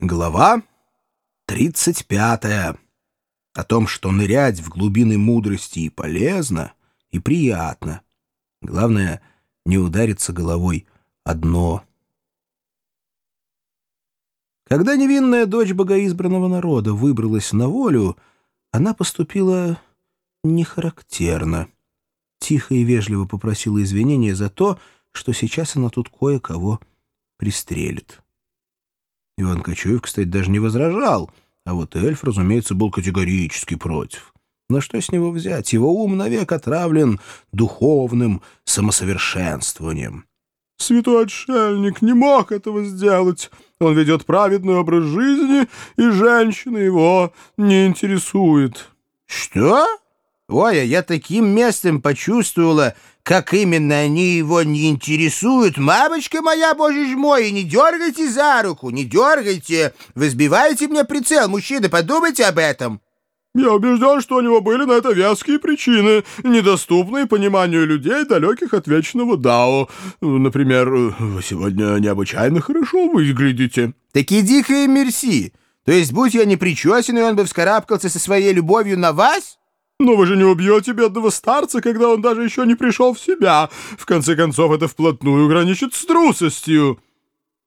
Глава 35. О том, что нырять в глубины мудрости и полезно, и приятно. Главное, не удариться головой о дно. Когда невинная дочь богоизбранного народа выбралась на волю, она поступила нехарактерно. Тихо и вежливо попросила извинения за то, что сейчас она тут кое-кого пристрелит. Иван Кочуев, кстати, даже не возражал, а вот эльф, разумеется, был категорически против. Но что с него взять? Его ум навек отравлен духовным самосовершенствованием. «Святой отшельник не мог этого сделать. Он ведет праведный образ жизни, и женщина его не интересует». «Что? Ой, а я таким местом почувствовала, как именно они его не интересуют. Мамочка моя, боже ж мой, не дергайте за руку, не дергайте. Вы сбиваете мне прицел, мужчина, подумайте об этом. Я убежден, что у него были на это веские причины, недоступные пониманию людей, далеких от вечного Дао. Например, вы сегодня необычайно хорошо выглядите. Так иди-ка и мерси. То есть, будь я не причесен, и он бы вскарабкался со своей любовью на вас? Но вы же не убьете бедного старца, когда он даже еще не пришел в себя. В конце концов, это вплотную граничит с трусостью».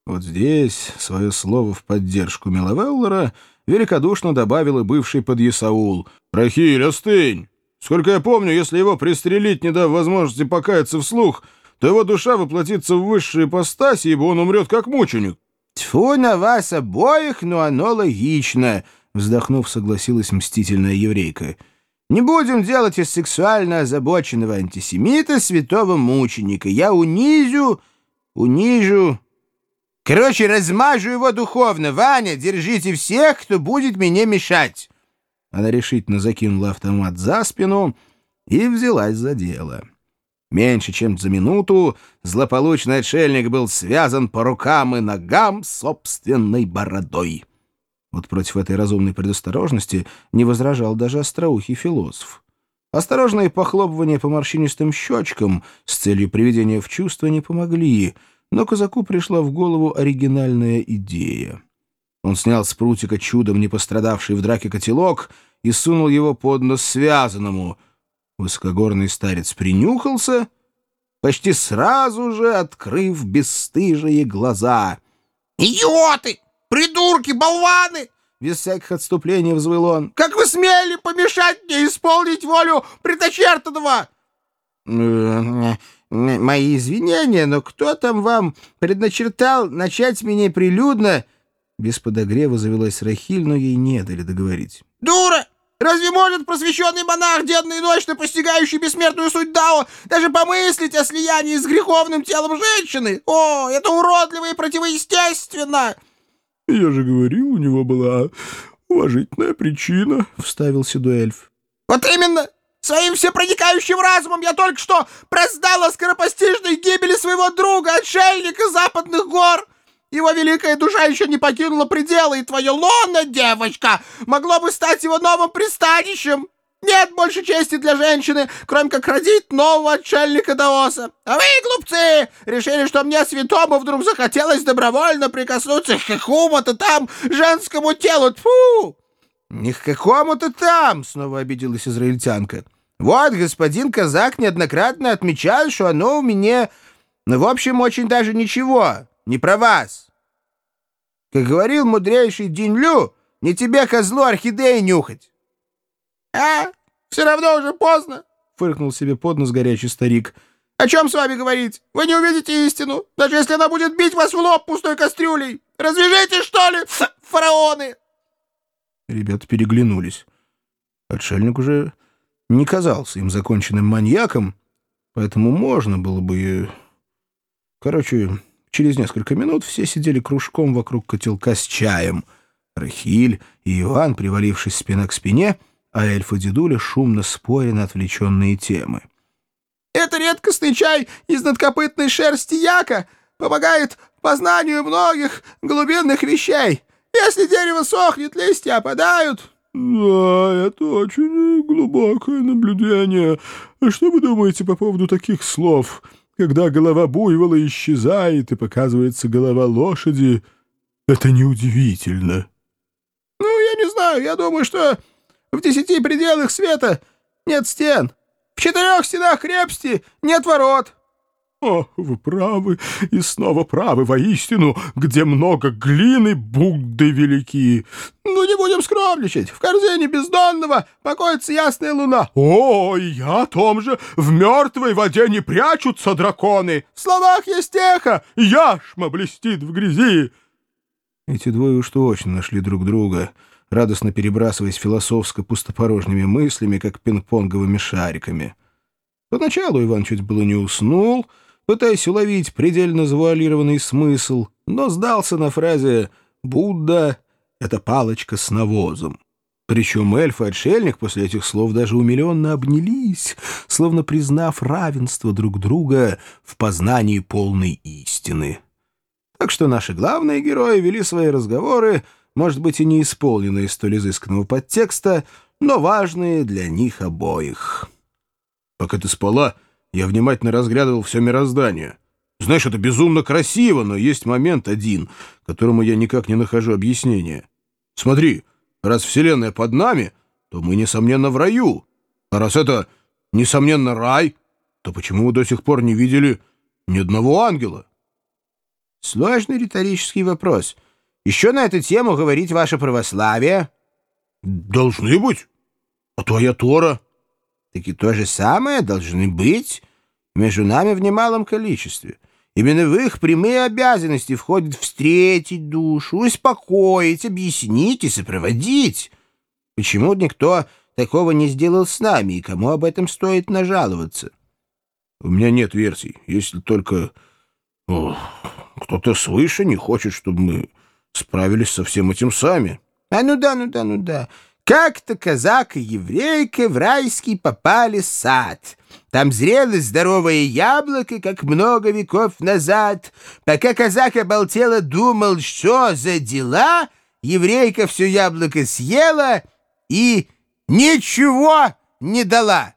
Вот здесь свое слово в поддержку Миловеллера великодушно добавил и бывший подъясаул. «Рахиль, остынь! Сколько я помню, если его пристрелить, не дав возможности покаяться вслух, то его душа воплотится в высшие ипостаси, ибо он умрет как мученик». «Тьфу на вас обоих, но оно логично», — вздохнув, согласилась мстительная еврейка. Не будем делать из сексуально озабоченного антисемита святого мученика. Я унизю, унижу... Короче, размажу его духовно. Ваня, держите всех, кто будет мне мешать. Она решительно закинула автомат за спину и взялась за дело. Меньше чем за минуту злополучный отшельник был связан по рукам и ногам собственной бородой. Вот против этой разумной предосторожности не возражал даже остроухий философ. Осторожные похлопывания по морщинистым щечкам с целью приведения в чувство не помогли, но казаку пришла в голову оригинальная идея. Он снял с прутика чудом не пострадавший в драке котелок и сунул его под нос связанному. Высокогорный старец принюхался, почти сразу же открыв бесстыжие глаза. «Идиоты!» Придурки, болваны!» Без всяких отступлений взвыл он. «Как вы смели помешать мне исполнить волю предначертанного?» э, «Мои извинения, но кто там вам предначертал начать меня прилюдно?» Без подогрева завелась Рахиль, но ей не дали договорить. «Дура! Разве может просвещенный монах, денно и ночно постигающий бессмертную суть Дао, даже помыслить о слиянии с греховным телом женщины? О, это уродливо и противоестественно!» «Я же говорил, у него была уважительная причина», — вставил седой эльф. «Вот именно! Своим всепроникающим разумом я только что проздала скоропостижной гибели своего друга, отшельника западных гор!» Его великая душа еще не покинула пределы, и твое лоно, девочка, могло бы стать его новым пристанищем. Нет больше чести для женщины, кроме как родить нового отшельника Даоса. А вы, глупцы, решили, что мне святому вдруг захотелось добровольно прикоснуться к какому-то там женскому телу. Тьфу! Не к какому-то там, снова обиделась израильтянка. Вот господин казак неоднократно отмечал, что оно у меня, ну, в общем, очень даже ничего, не про вас. Как говорил мудрейший Динлю, не тебе, козлу, орхидеи нюхать. «А, все равно уже поздно!» — фыркнул себе под нос горячий старик. «О чем с вами говорить? Вы не увидите истину, даже если она будет бить вас в лоб пустой кастрюлей! Развяжите, что ли, фараоны!» Ребята переглянулись. Отшельник уже не казался им законченным маньяком, поэтому можно было бы... Короче, через несколько минут все сидели кружком вокруг котелка с чаем. Рахиль и Иван, привалившись спина к спине, — а эльф и дедуля шумно спорили на отвлеченные темы. «Это редкостный чай из надкопытной шерсти яка, помогает познанию многих глубинных вещей. Если дерево сохнет, листья опадают». «Да, это очень глубокое наблюдение. А что вы думаете по поводу таких слов? Когда голова буйвола исчезает и показывается голова лошади, Это неудивительно. Ну, я не знаю, я думаю, что в десяти пределах света нет стен. В четырех стенах крепости нет ворот. О, вы правы, и снова правы, воистину, где много глины, Будды велики. Ну, не будем скромничать. В корзине бездонного покоится ясная луна. О, я о том же. В мертвой воде не прячутся драконы. В словах есть эхо. Яшма блестит в грязи. Эти двое уж точно нашли друг друга, радостно перебрасываясь философско-пустопорожними мыслями, как пинг-понговыми шариками. Поначалу Иван чуть было не уснул, пытаясь уловить предельно завуалированный смысл, но сдался на фразе «Будда — это палочка с навозом». Причем эльф и отшельник после этих слов даже умиленно обнялись, словно признав равенство друг друга в познании полной истины. Так что наши главные герои вели свои разговоры, может быть, и не исполненные столь изысканного подтекста, но важные для них обоих. Пока ты спала, я внимательно разглядывал все мироздание. Знаешь, это безумно красиво, но есть момент один, которому я никак не нахожу объяснения. Смотри, раз Вселенная под нами, то мы, несомненно, в раю. А раз это, несомненно, рай, то почему мы до сих пор не видели ни одного ангела? Сложный риторический вопрос. Еще на эту тему говорить ваше православие? Должны быть. А твоя Тора? Так и то же самое должны быть между нами в немалом количестве. Именно в их прямые обязанности входит встретить душу, успокоить, объяснить и сопроводить. Почему никто такого не сделал с нами, и кому об этом стоит нажаловаться? У меня нет версий, если только кто-то свыше не хочет, чтобы мы справились со всем этим сами. А ну да, ну да, ну да. Как-то казак и еврейка в райский попали сад. Там зрело здоровое яблоко, как много веков назад. Пока казак обалдело думал, что за дела, еврейка все яблоко съела и ничего не дала.